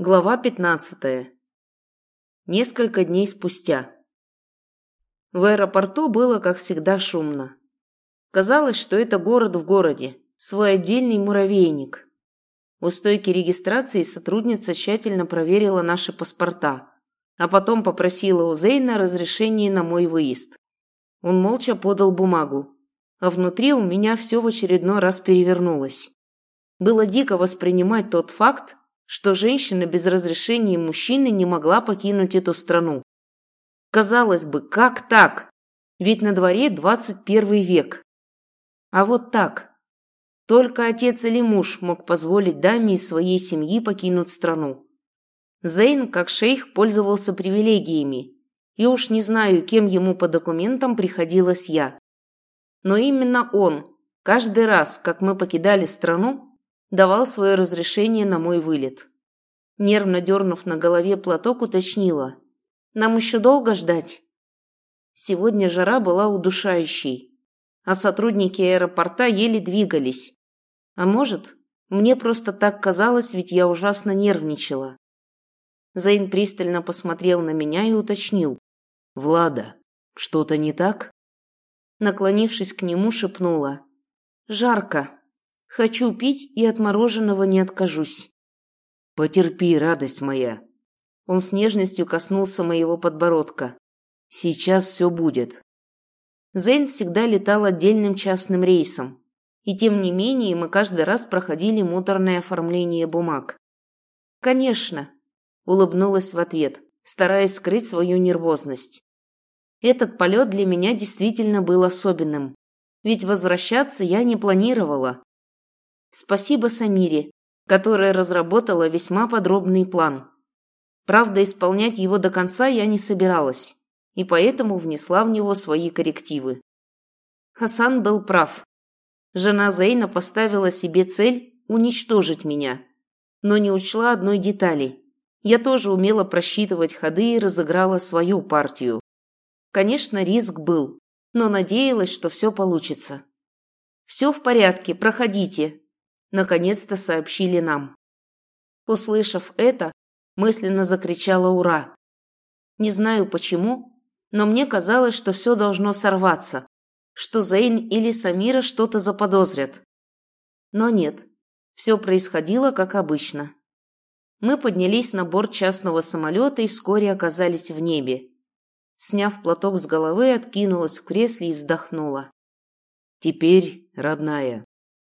Глава 15. Несколько дней спустя. В аэропорту было, как всегда, шумно. Казалось, что это город в городе, свой отдельный муравейник. У стойки регистрации сотрудница тщательно проверила наши паспорта, а потом попросила у Зейна разрешение на мой выезд. Он молча подал бумагу, а внутри у меня все в очередной раз перевернулось. Было дико воспринимать тот факт, что женщина без разрешения мужчины не могла покинуть эту страну. Казалось бы, как так? Ведь на дворе 21 век. А вот так. Только отец или муж мог позволить даме из своей семьи покинуть страну. Зейн, как шейх, пользовался привилегиями, и уж не знаю, кем ему по документам приходилось я. Но именно он, каждый раз, как мы покидали страну, давал свое разрешение на мой вылет. Нервно дернув на голове платок, уточнила. «Нам еще долго ждать?» Сегодня жара была удушающей, а сотрудники аэропорта еле двигались. А может, мне просто так казалось, ведь я ужасно нервничала. Зейн пристально посмотрел на меня и уточнил. «Влада, что-то не так?» Наклонившись к нему, шепнула. «Жарко». Хочу пить и от мороженого не откажусь. Потерпи, радость моя. Он с нежностью коснулся моего подбородка. Сейчас все будет. Зейн всегда летал отдельным частным рейсом. И тем не менее мы каждый раз проходили муторное оформление бумаг. «Конечно», – улыбнулась в ответ, стараясь скрыть свою нервозность. Этот полет для меня действительно был особенным. Ведь возвращаться я не планировала. Спасибо Самире, которая разработала весьма подробный план. Правда, исполнять его до конца я не собиралась, и поэтому внесла в него свои коррективы. Хасан был прав. Жена Зейна поставила себе цель уничтожить меня, но не учла одной детали. Я тоже умела просчитывать ходы и разыграла свою партию. Конечно, риск был, но надеялась, что все получится. «Все в порядке, проходите», наконец-то сообщили нам. Услышав это, мысленно закричала «Ура!». Не знаю почему, но мне казалось, что все должно сорваться, что Зейн или Самира что-то заподозрят. Но нет, все происходило как обычно. Мы поднялись на борт частного самолета и вскоре оказались в небе. Сняв платок с головы, откинулась в кресле и вздохнула. «Теперь, родная,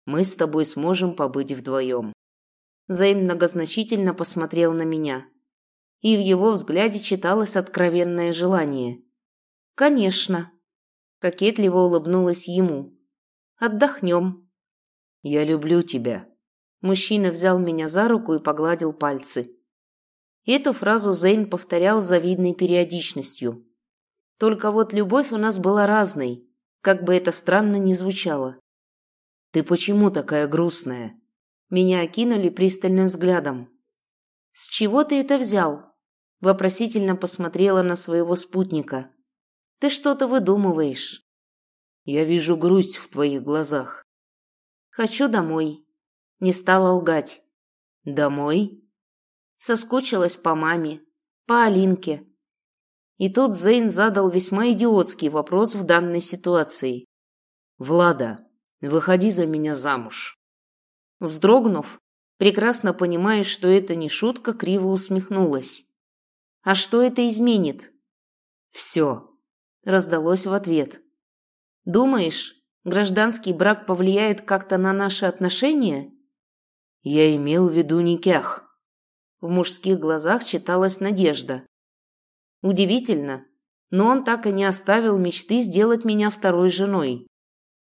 мы с тобой сможем побыть вдвоем». Зейн многозначительно посмотрел на меня. И в его взгляде читалось откровенное желание. «Конечно», – кокетливо улыбнулась ему. «Отдохнем». «Я люблю тебя». Мужчина взял меня за руку и погладил пальцы. Эту фразу Зейн повторял с завидной периодичностью. Только вот любовь у нас была разной, как бы это странно ни звучало. «Ты почему такая грустная?» Меня окинули пристальным взглядом. «С чего ты это взял?» Вопросительно посмотрела на своего спутника. «Ты что-то выдумываешь». «Я вижу грусть в твоих глазах». «Хочу домой». Не стала лгать. «Домой?» Соскучилась по маме, по Алинке. И тут Зейн задал весьма идиотский вопрос в данной ситуации. «Влада, Выходи за меня замуж». Вздрогнув, прекрасно понимая, что это не шутка, криво усмехнулась. «А что это изменит?» «Все», – раздалось в ответ. «Думаешь, гражданский брак повлияет как-то на наши отношения?» «Я имел в виду никях». В мужских глазах читалась надежда. Удивительно, но он так и не оставил мечты сделать меня второй женой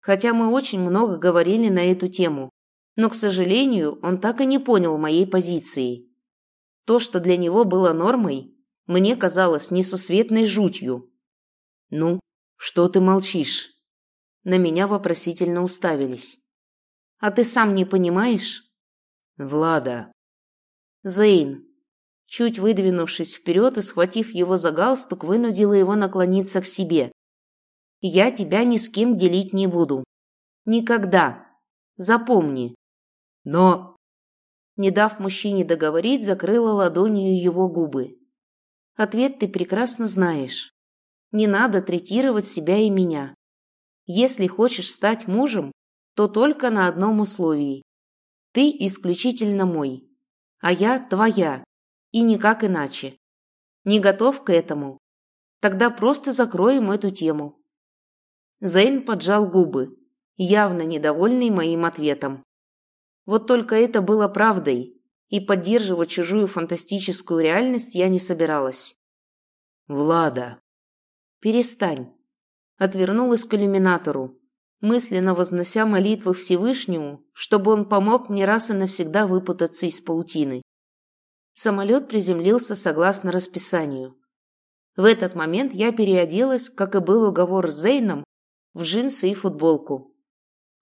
хотя мы очень много говорили на эту тему. Но, к сожалению, он так и не понял моей позиции. То, что для него было нормой, мне казалось несусветной жутью. «Ну, что ты молчишь?» На меня вопросительно уставились. «А ты сам не понимаешь?» «Влада». «Зейн». Чуть выдвинувшись вперед и схватив его за галстук, вынудила его наклониться к себе. Я тебя ни с кем делить не буду. Никогда. Запомни. Но... Не дав мужчине договорить, закрыла ладонью его губы. Ответ ты прекрасно знаешь. Не надо третировать себя и меня. Если хочешь стать мужем, то только на одном условии. Ты исключительно мой, а я твоя, и никак иначе. Не готов к этому? Тогда просто закроем эту тему. Зейн поджал губы, явно недовольный моим ответом. Вот только это было правдой, и поддерживать чужую фантастическую реальность я не собиралась. «Влада!» «Перестань!» Отвернулась к иллюминатору, мысленно вознося молитвы Всевышнему, чтобы он помог мне раз и навсегда выпутаться из паутины. Самолет приземлился согласно расписанию. В этот момент я переоделась, как и был уговор с Зейном, в джинсы и футболку.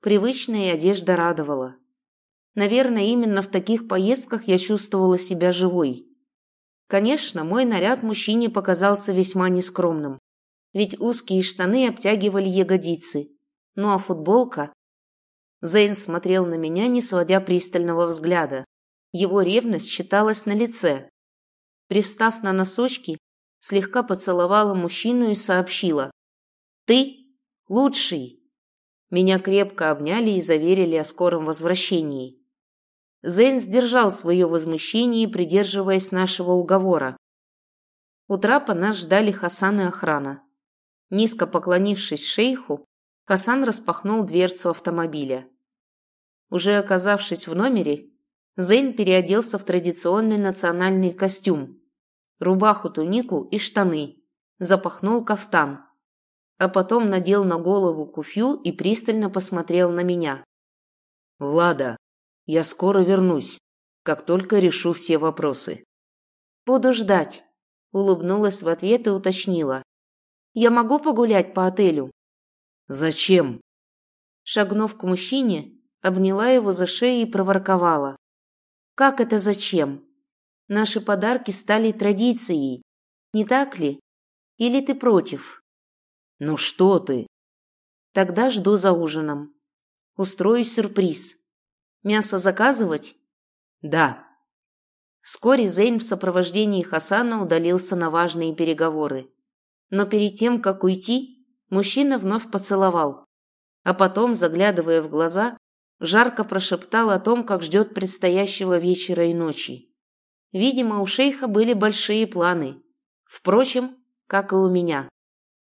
Привычная одежда радовала. Наверное, именно в таких поездках я чувствовала себя живой. Конечно, мой наряд мужчине показался весьма нескромным, ведь узкие штаны обтягивали ягодицы, ну а футболка... Зейн смотрел на меня, не сводя пристального взгляда. Его ревность читалась на лице. Привстав на носочки, слегка поцеловала мужчину и сообщила. «Ты лучший!» Меня крепко обняли и заверили о скором возвращении. Зейн сдержал свое возмущение, придерживаясь нашего уговора. У трапа нас ждали Хасан и охрана. Низко поклонившись шейху, Хасан распахнул дверцу автомобиля. Уже оказавшись в номере, Зейн переоделся в традиционный национальный костюм, рубаху-тунику и штаны, запахнул кафтан, а потом надел на голову куфью и пристально посмотрел на меня. «Влада, я скоро вернусь, как только решу все вопросы». «Буду ждать», — улыбнулась в ответ и уточнила. «Я могу погулять по отелю?» «Зачем?» Шагнув к мужчине, обняла его за шею и проворковала. «Как это зачем? Наши подарки стали традицией, не так ли? Или ты против?» «Ну что ты?» «Тогда жду за ужином. Устрою сюрприз. Мясо заказывать?» «Да». Вскоре Зейн в сопровождении Хасана удалился на важные переговоры. Но перед тем, как уйти, Мужчина вновь поцеловал, а потом, заглядывая в глаза, жарко прошептал о том, как ждет предстоящего вечера и ночи. Видимо, у шейха были большие планы. Впрочем, как и у меня.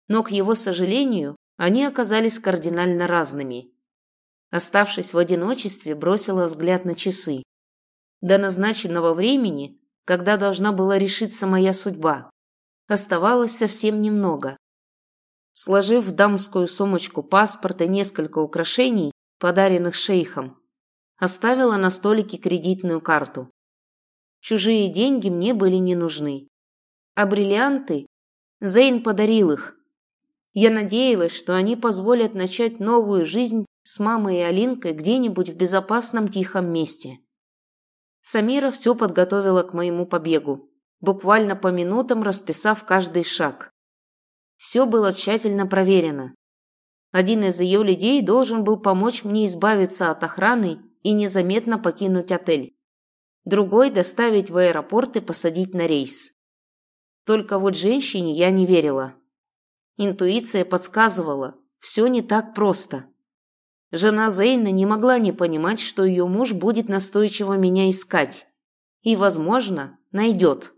Но, к его сожалению, они оказались кардинально разными. Оставшись в одиночестве, бросила взгляд на часы. До назначенного времени, когда должна была решиться моя судьба, оставалось совсем немного. Сложив в дамскую сумочку паспорт и несколько украшений, подаренных шейхом, оставила на столике кредитную карту. Чужие деньги мне были не нужны. А бриллианты? Зейн подарил их. Я надеялась, что они позволят начать новую жизнь с мамой и Алинкой где-нибудь в безопасном тихом месте. Самира все подготовила к моему побегу, буквально по минутам расписав каждый шаг. Все было тщательно проверено. Один из ее людей должен был помочь мне избавиться от охраны и незаметно покинуть отель. Другой – доставить в аэропорт и посадить на рейс. Только вот женщине я не верила. Интуиция подсказывала, все не так просто. Жена Зейна не могла не понимать, что ее муж будет настойчиво меня искать. И, возможно, найдет.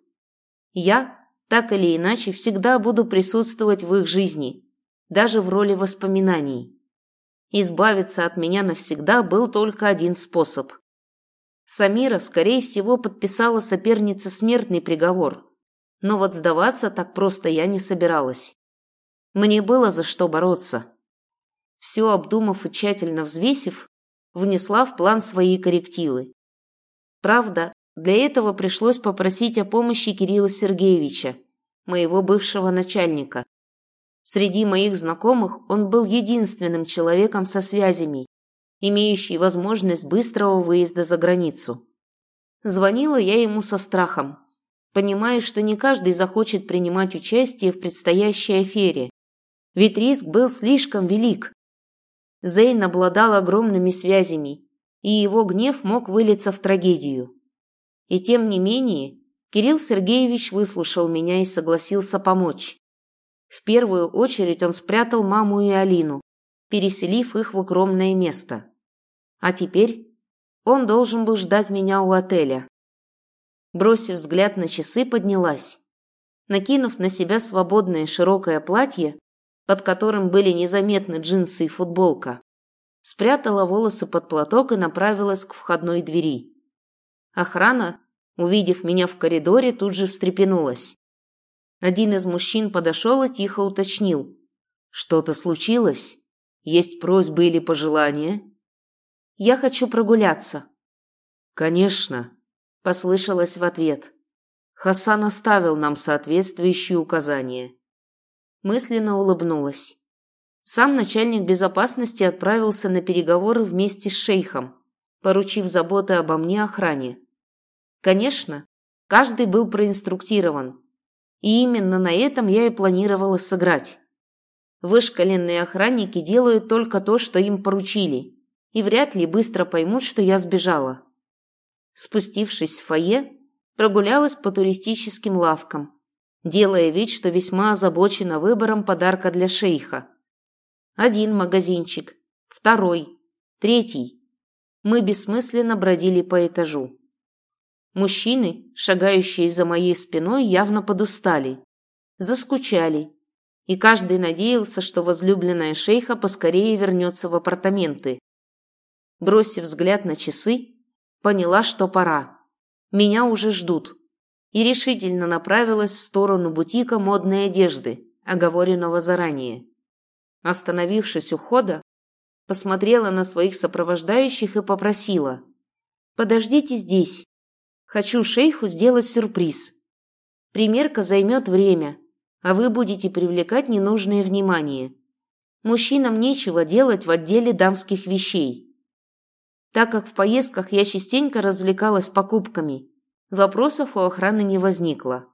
Я так или иначе всегда буду присутствовать в их жизни, даже в роли воспоминаний. Избавиться от меня навсегда был только один способ. Самира, скорее всего, подписала сопернице смертный приговор, но вот сдаваться так просто я не собиралась. Мне было за что бороться. Все обдумав и тщательно взвесив, внесла в план свои коррективы. Правда, для этого пришлось попросить о помощи Кирилла Сергеевича, моего бывшего начальника. Среди моих знакомых он был единственным человеком со связями, имеющий возможность быстрого выезда за границу. Звонила я ему со страхом, понимая, что не каждый захочет принимать участие в предстоящей афере, ведь риск был слишком велик. Зейн обладал огромными связями, и его гнев мог вылиться в трагедию. И тем не менее, Кирилл Сергеевич выслушал меня и согласился помочь. В первую очередь он спрятал маму и Алину, переселив их в укромное место. А теперь он должен был ждать меня у отеля. Бросив взгляд на часы, поднялась. Накинув на себя свободное широкое платье, под которым были незаметны джинсы и футболка, спрятала волосы под платок и направилась к входной двери. Охрана, увидев меня в коридоре, тут же встрепенулась. Один из мужчин подошел и тихо уточнил. «Что-то случилось? Есть просьбы или пожелания?» «Я хочу прогуляться». «Конечно», – послышалось в ответ. Хасан оставил нам соответствующие указания. Мысленно улыбнулась. Сам начальник безопасности отправился на переговоры вместе с шейхом, поручив заботы обо мне охране. Конечно, каждый был проинструктирован, и именно на этом я и планировала сыграть. Вышкаленные охранники делают только то, что им поручили, и вряд ли быстро поймут, что я сбежала. Спустившись в фойе, прогулялась по туристическим лавкам, делая вид, что весьма озабочена выбором подарка для шейха. Один магазинчик, второй, третий. Мы бессмысленно бродили по этажу. Мужчины, шагающие за моей спиной, явно подустали, заскучали, и каждый надеялся, что возлюбленная шейха поскорее вернется в апартаменты. Бросив взгляд на часы, поняла, что пора. Меня уже ждут. И решительно направилась в сторону бутика модной одежды, оговоренного заранее. Остановившись у входа, посмотрела на своих сопровождающих и попросила. «Подождите здесь. Хочу шейху сделать сюрприз. Примерка займет время, а вы будете привлекать ненужное внимание. Мужчинам нечего делать в отделе дамских вещей так как в поездках я частенько развлекалась покупками. Вопросов у охраны не возникло.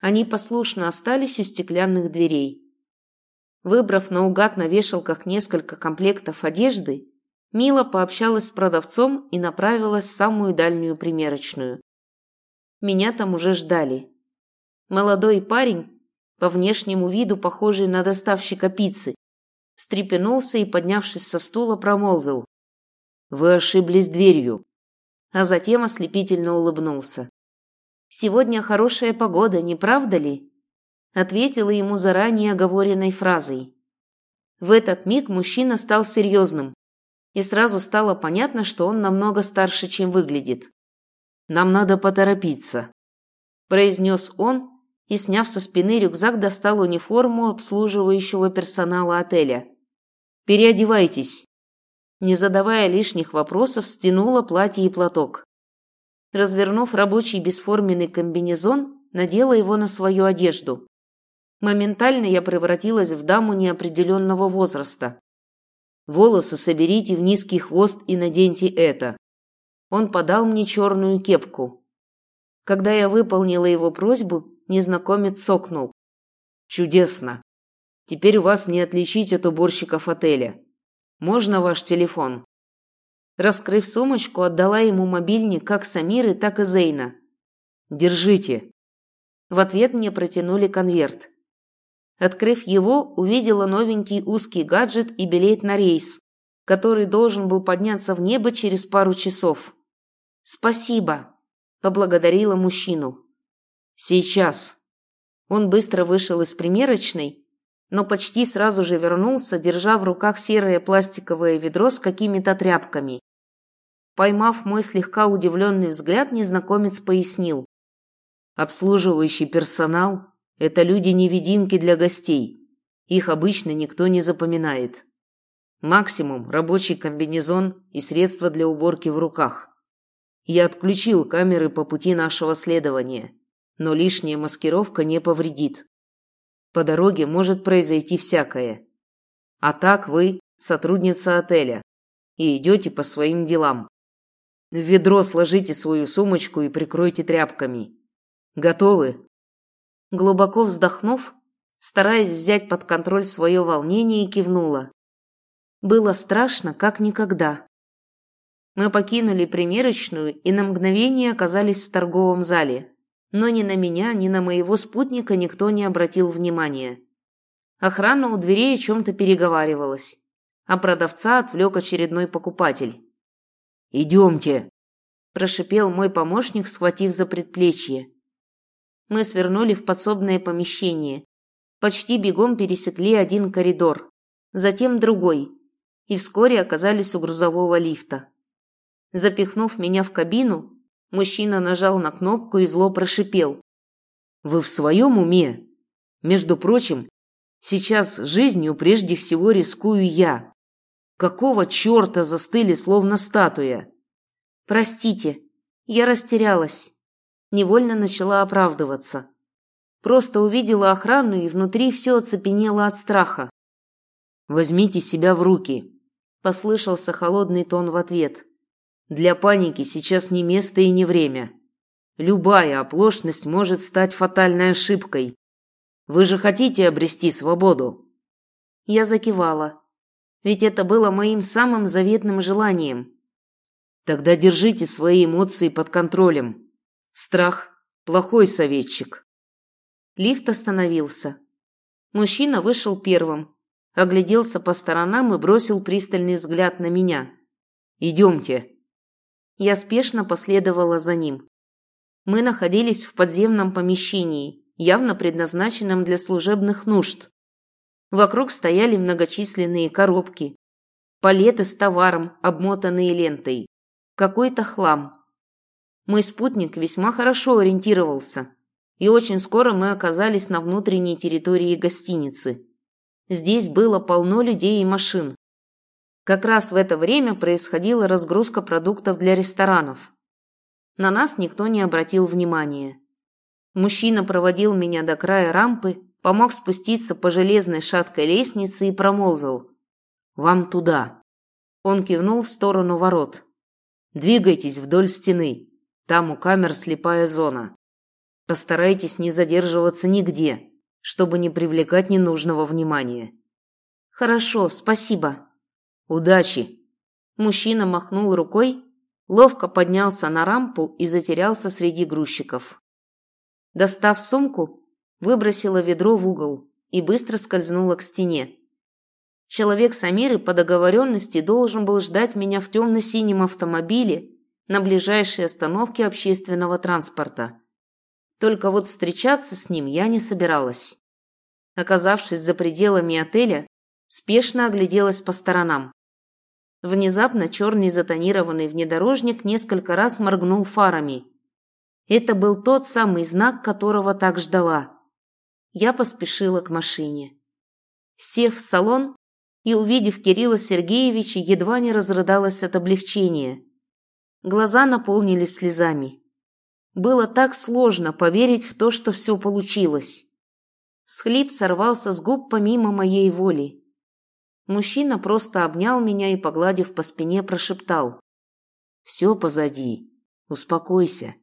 Они послушно остались у стеклянных дверей. Выбрав наугад на вешалках несколько комплектов одежды, Мила пообщалась с продавцом и направилась в самую дальнюю примерочную. Меня там уже ждали. Молодой парень, по внешнему виду похожий на доставщика пиццы, встрепенулся и, поднявшись со стула, промолвил. Вы ошиблись дверью. А затем ослепительно улыбнулся. Сегодня хорошая погода, не правда ли? Ответила ему заранее оговоренной фразой. В этот миг мужчина стал серьезным, и сразу стало понятно, что он намного старше, чем выглядит. «Нам надо поторопиться», – произнес он и, сняв со спины рюкзак, достал униформу обслуживающего персонала отеля. «Переодевайтесь, не задавая лишних вопросов, стянула платье и платок. Развернув рабочий бесформенный комбинезон, надела его на свою одежду. Моментально я превратилась в даму неопределенного возраста. Волосы соберите в низкий хвост и наденьте это. Он подал мне черную кепку. Когда я выполнила его просьбу, незнакомец сокнул. «Чудесно! Теперь вас не отличить от уборщиков отеля. Можно ваш телефон?» Раскрыв сумочку, отдала ему мобильник как Самиры, так и Зейна. «Держите». В ответ мне протянули конверт. Открыв его, увидела новенький узкий гаджет и билет на рейс, который должен был подняться в небо через пару часов. «Спасибо», – поблагодарила мужчину. «Сейчас». Он быстро вышел из примерочной но почти сразу же вернулся, держа в руках серое пластиковое ведро с какими-то тряпками. Поймав мой слегка удивленный взгляд, незнакомец пояснил. «Обслуживающий персонал – это люди-невидимки для гостей. Их обычно никто не запоминает. Максимум – рабочий комбинезон и средства для уборки в руках. Я отключил камеры по пути нашего следования, но лишняя маскировка не повредит. По дороге может произойти всякое. А так вы сотрудница отеля и идете по своим делам. В ведро сложите свою сумочку и прикройте тряпками. Готовы? Глубоко вздохнув, стараясь взять под контроль свое волнение, кивнула. Было страшно, как никогда. Мы покинули примерочную и на мгновение оказались в торговом зале. Но ни на меня, ни на моего спутника никто не обратил внимания. Охрана у дверей о чем-то переговаривалась, а продавца отвлек очередной покупатель. «Идемте!» – прошипел мой помощник, схватив за предплечье. Мы свернули в подсобное помещение. Почти бегом пересекли один коридор, затем другой, и вскоре оказались у грузового лифта. Запихнув меня в кабину, мужчина нажал на кнопку и зло прошипел. «Вы в своем уме? Между прочим, сейчас жизнью прежде всего рискую я. Какого черта застыли, словно статуя?» «Простите, я растерялась». Невольно начала оправдываться. Просто увидела охрану и внутри все оцепенело от страха. «Возьмите себя в руки», – послышался холодный тон в ответ. Для паники сейчас не место и не время. Любая оплошность может стать фатальной ошибкой. Вы же хотите обрести свободу?» Я закивала. Ведь это было моим самым заветным желанием. Тогда держите свои эмоции под контролем. Страх – плохой советчик. Лифт остановился. Мужчина вышел первым, огляделся по сторонам и бросил пристальный взгляд на меня. «Идемте». Я спешно последовала за ним. Мы находились в подземном помещении, явно предназначенном для служебных нужд. Вокруг стояли многочисленные коробки, палеты с товаром, обмотанные лентой, какой-то хлам. Мой спутник весьма хорошо ориентировался, и очень скоро мы оказались на внутренней территории гостиницы. Здесь было полно людей и машин. Как раз в это время происходила разгрузка продуктов для ресторанов. На нас никто не обратил внимания. Мужчина проводил меня до края рампы, помог спуститься по железной шаткой лестнице и промолвил. «Вам туда». Он кивнул в сторону ворот. «Двигайтесь вдоль стены. Там у камер слепая зона. Постарайтесь не задерживаться нигде, чтобы не привлекать ненужного внимания». «Хорошо, спасибо», Удачи!» Мужчина махнул рукой, ловко поднялся на рампу и затерялся среди грузчиков. Достав сумку, выбросила ведро в угол и быстро скользнула к стене. Человек Самиры по договоренности должен был ждать меня в темно-синем автомобиле на ближайшей остановке общественного транспорта. Только вот встречаться с ним я не собиралась. Оказавшись за пределами отеля, спешно огляделась по сторонам. Внезапно черный затонированный внедорожник несколько раз моргнул фарами. Это был тот самый знак, которого так ждала. Я поспешила к машине. Сев в салон и увидев Кирилла Сергеевича, едва не разрыдалась от облегчения. Глаза наполнились слезами. Было так сложно поверить в то, что все получилось. Схлип сорвался с губ помимо моей воли. Мужчина просто обнял меня и, погладив по спине, прошептал. «Все позади. Успокойся.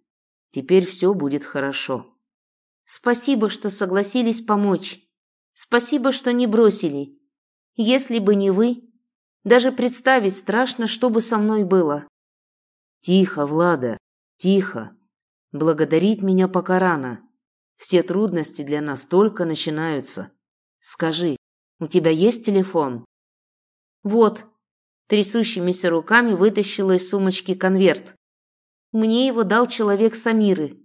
Теперь все будет хорошо». «Спасибо, что согласились помочь. Спасибо, что не бросили. Если бы не вы, даже представить страшно, что бы со мной было». «Тихо, Влада, тихо. Благодарить меня пока рано. Все трудности для нас только начинаются. Скажи, у тебя есть телефон?» Вот, трясущимися руками вытащила из сумочки конверт. Мне его дал человек Самиры.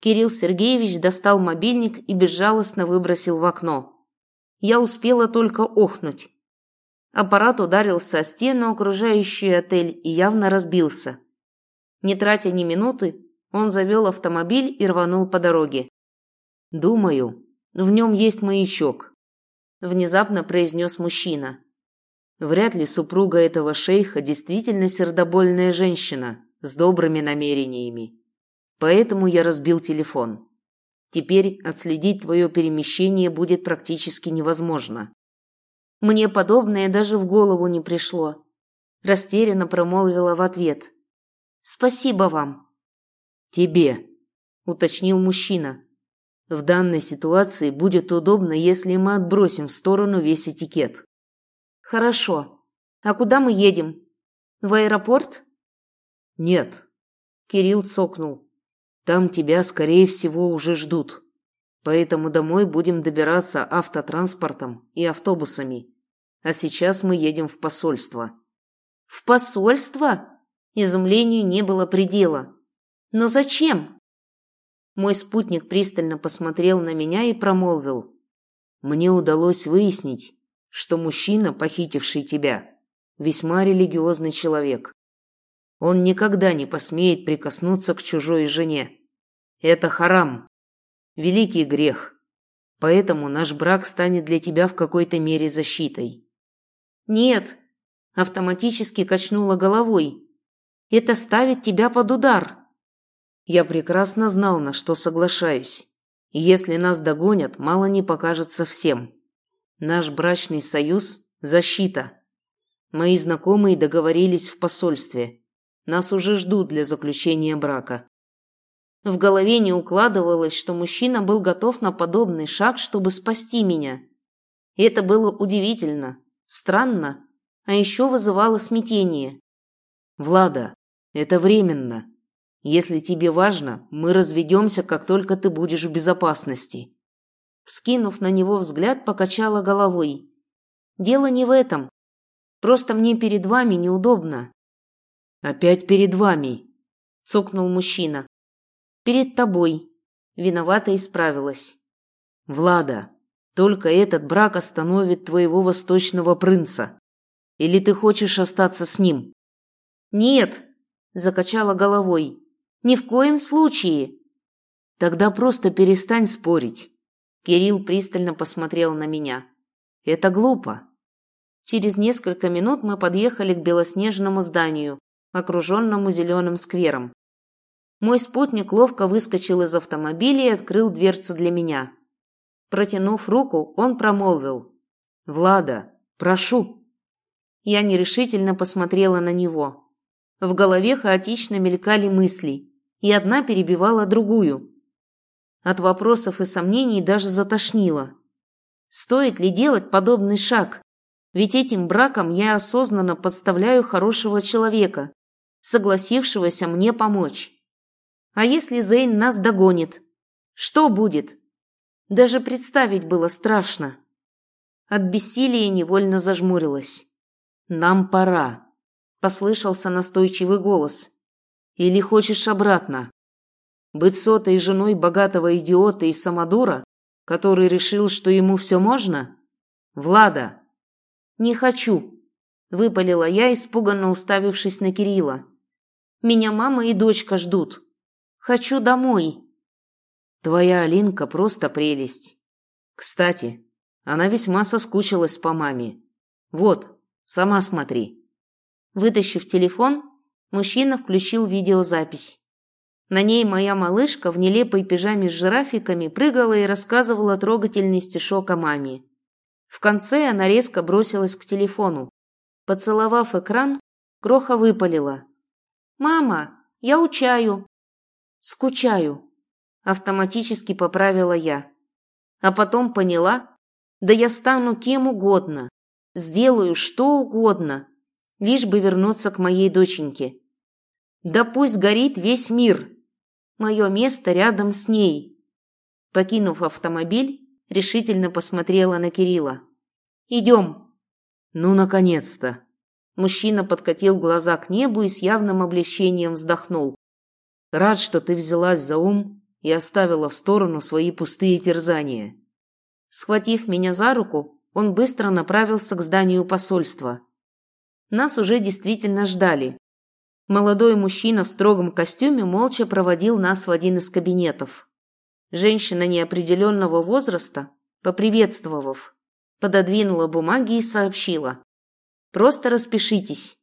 Кирилл Сергеевич достал мобильник и безжалостно выбросил в окно. Я успела только охнуть. Аппарат ударился о стену, окружающую отель, и явно разбился. Не тратя ни минуты, он завел автомобиль и рванул по дороге. «Думаю, в нем есть маячок», – внезапно произнес мужчина. Вряд ли супруга этого шейха действительно сердобольная женщина с добрыми намерениями. Поэтому я разбил телефон. Теперь отследить твое перемещение будет практически невозможно. Мне подобное даже в голову не пришло. Растерянно промолвила в ответ. Спасибо вам. Тебе, уточнил мужчина. В данной ситуации будет удобно, если мы отбросим в сторону весь этикет. Хорошо. А куда мы едем? В аэропорт? Нет. Кирилл цокнул. Там тебя, скорее всего, уже ждут. Поэтому домой будем добираться автотранспортом и автобусами. А сейчас мы едем в посольство. В посольство? Изумлению не было предела. Но зачем? Мой спутник пристально посмотрел на меня и промолвил. Мне удалось выяснить, что мужчина, похитивший тебя, весьма религиозный человек. Он никогда не посмеет прикоснуться к чужой жене. Это харам, великий грех. Поэтому наш брак станет для тебя в какой-то мере защитой. Нет, автоматически качнула головой. Это ставит тебя под удар. Я прекрасно знал, на что соглашаюсь. если нас догонят, мало не покажется всем. Наш брачный союз – защита. Мои знакомые договорились в посольстве. Нас уже ждут для заключения брака. В голове не укладывалось, что мужчина был готов на подобный шаг, чтобы спасти меня. Это было удивительно, странно, а еще вызывало смятение. «Влада, это временно. Если тебе важно, мы разведемся, как только ты будешь в безопасности». Вскинув на него взгляд, покачала головой. «Дело не в этом. Просто мне перед вами неудобно». «Опять перед вами», — цокнул мужчина. «Перед тобой». Виновата исправилась. «Влада, только этот брак остановит твоего восточного принца. Или ты хочешь остаться с ним?» «Нет», — закачала головой. «Ни в коем случае». «Тогда просто перестань спорить. Кирилл пристально посмотрел на меня. «Это глупо». Через несколько минут мы подъехали к белоснежному зданию, окруженному зеленым сквером. Мой спутник ловко выскочил из автомобиля и открыл дверцу для меня. Протянув руку, он промолвил. «Влада, прошу». Я нерешительно посмотрела на него. В голове хаотично мелькали мысли, и одна перебивала другую. От вопросов и сомнений даже затошнило. Стоит ли делать подобный шаг? Ведь этим браком я осознанно подставляю хорошего человека, согласившегося мне помочь. А если Зейн нас догонит? Что будет? Даже представить было страшно. От бессилия невольно зажмурилась. «Нам пора», — послышался настойчивый голос. «Или хочешь обратно?» Быть сотой женой богатого идиота и самодура, который решил, что ему все можно? Влада!» «Не хочу!» – выпалила я, испуганно уставившись на Кирилла. «Меня мама и дочка ждут. Хочу домой!» «Твоя Алинка просто прелесть. Кстати, она весьма соскучилась по маме. Вот, сама смотри». Вытащив телефон, мужчина включил видеозапись. На ней моя малышка в нелепой пижаме с жирафиками прыгала и рассказывала трогательный стишок о маме. В конце она резко бросилась к телефону. Поцеловав экран, Кроха выпалила. «Мама, я учаю». «Скучаю», – автоматически поправила я. А потом поняла, да я стану кем угодно, сделаю что угодно, лишь бы вернуться к моей доченьке. Да пусть горит весь мир, Мое место рядом с ней. Покинув автомобиль, решительно посмотрела на Кирилла. «Идем». «Ну, наконец-то!» Мужчина подкатил глаза к небу и с явным облегчением вздохнул. «Рад, что ты взялась за ум и оставила в сторону свои пустые терзания». Схватив меня за руку, он быстро направился к зданию посольства. Нас уже действительно ждали. Молодой мужчина в строгом костюме молча проводил нас в один из кабинетов. Женщина неопределенного возраста, поприветствовав, пододвинула бумаги и сообщила. «Просто распишитесь.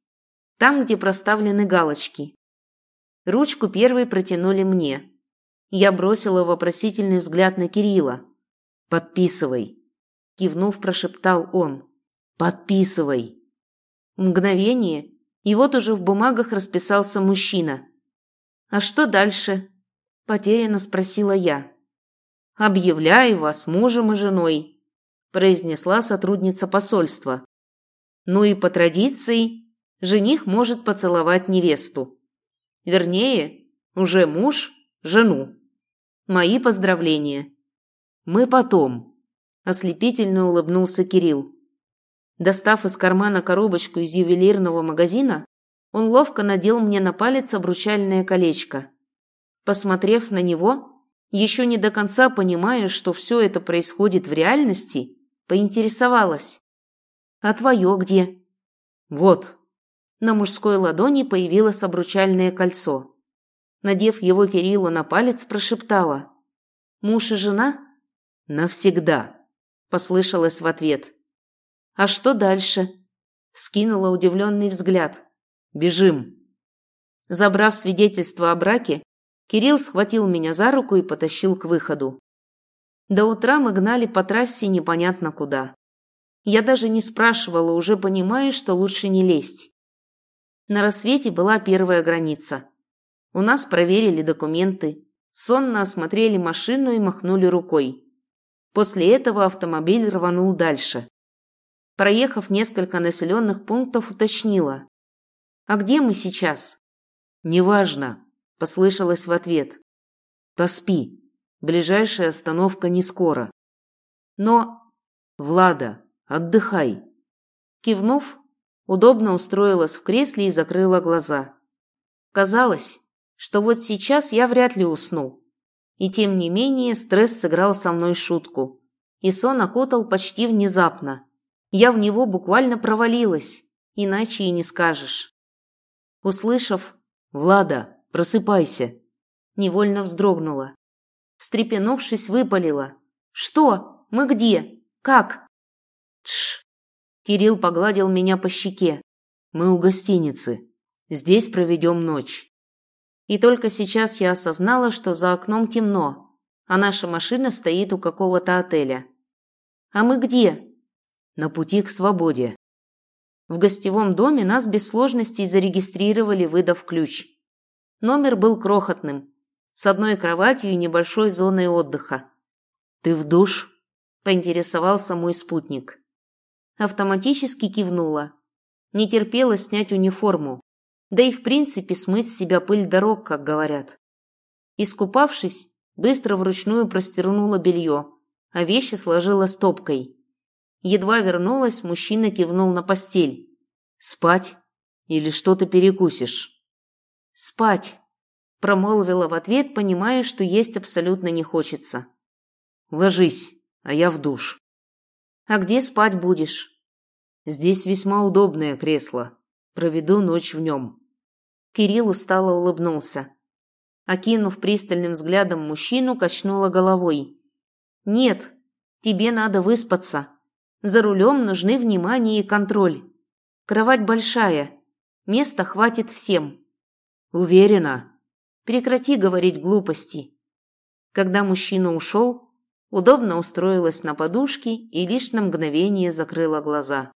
Там, где проставлены галочки». Ручку первой протянули мне. Я бросила вопросительный взгляд на Кирилла. «Подписывай», – кивнув, прошептал он. «Подписывай». Мгновение, и вот уже в бумагах расписался мужчина. «А что дальше?» – потерянно спросила я. «Объявляю вас мужем и женой», – произнесла сотрудница посольства. «Ну и по традиции, жених может поцеловать невесту». Вернее, уже муж, жену. Мои поздравления. Мы потом. Ослепительно улыбнулся Кирилл. Достав из кармана коробочку из ювелирного магазина, он ловко надел мне на палец обручальное колечко. Посмотрев на него, еще не до конца понимая, что все это происходит в реальности, поинтересовалась. «А твое где?» «Вот». На мужской ладони появилось обручальное кольцо. Надев его Кириллу на палец, прошептала. «Муж и жена?» «Навсегда», — послышалось в ответ. «А что дальше?» — вскинула удивленный взгляд. «Бежим». Забрав свидетельство о браке, Кирилл схватил меня за руку и потащил к выходу. До утра мы гнали по трассе непонятно куда. Я даже не спрашивала, уже понимая, что лучше не лезть. На рассвете была первая граница. У нас проверили документы, сонно осмотрели машину и махнули рукой. После этого автомобиль рванул дальше. Проехав несколько населенных пунктов, уточнила. «А где мы сейчас?» «Неважно», – послышалось в ответ. «Поспи. Ближайшая остановка не скоро». «Но...» «Влада, отдыхай». Кивнув, удобно устроилась в кресле и закрыла глаза. Казалось, что вот сейчас я вряд ли усну. И тем не менее стресс сыграл со мной шутку. И сон окутал почти внезапно. Я в него буквально провалилась, иначе и не скажешь. Услышав «Влада, просыпайся!» невольно вздрогнула. Встрепенувшись, выпалила. «Что? Мы где? Как?» «Тш!» Кирилл погладил меня по щеке. «Мы у гостиницы. Здесь проведем ночь». И только сейчас я осознала, что за окном темно, а наша машина стоит у какого-то отеля. «А мы где?» «На пути к свободе». В гостевом доме нас без сложностей зарегистрировали, выдав ключ. Номер был крохотным, с одной кроватью и небольшой зоной отдыха. «Ты в душ?» – поинтересовался мой спутник. Автоматически кивнула. Не терпелось снять униформу, да и в принципе смыть с себя пыль дорог, как говорят. Искупавшись, быстро вручную простернула белье, а вещи сложила стопкой. Едва вернулась, мужчина кивнул на постель. «Спать? Или что-то перекусишь?» «Спать», – промолвила в ответ, понимая, что есть абсолютно не хочется. «Ложись, а я в душ». «А где спать будешь?» «Здесь весьма удобное кресло. Проведу ночь в нем». Кирилл устало улыбнулся. Окинув пристальным взглядом мужчину, качнула головой. «Нет, тебе надо выспаться. За рулем нужны внимание и контроль. Кровать большая, места хватит всем». «Уверена?» «Прекрати говорить глупости». Когда мужчина ушел, удобно устроилась на подушке и лишь на мгновение закрыла глаза.